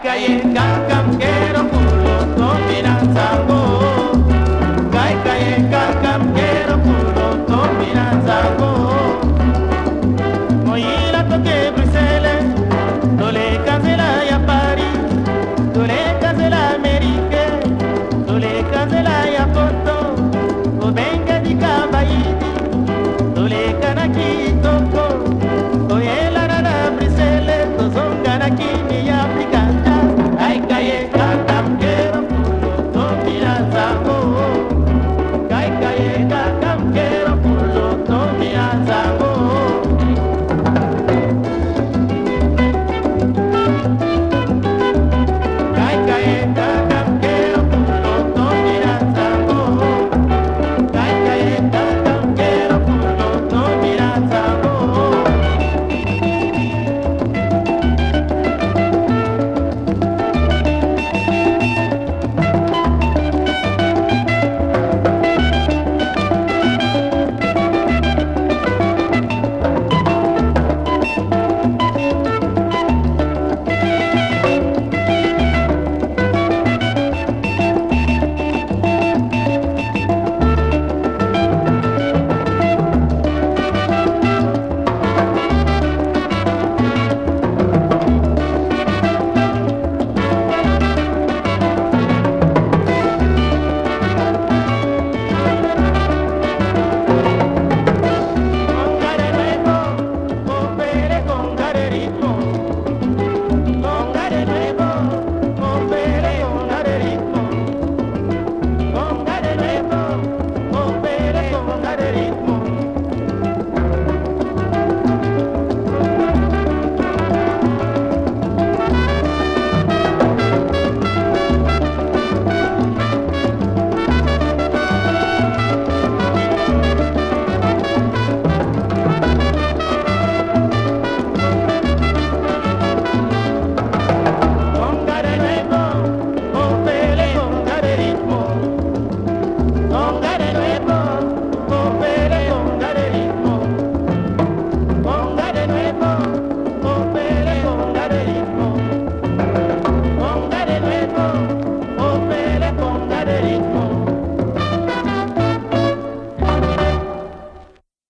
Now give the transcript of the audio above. kaye kankam kero kulo to minanzango kai kaye kankam kero kulo to minanzango moyira toke brise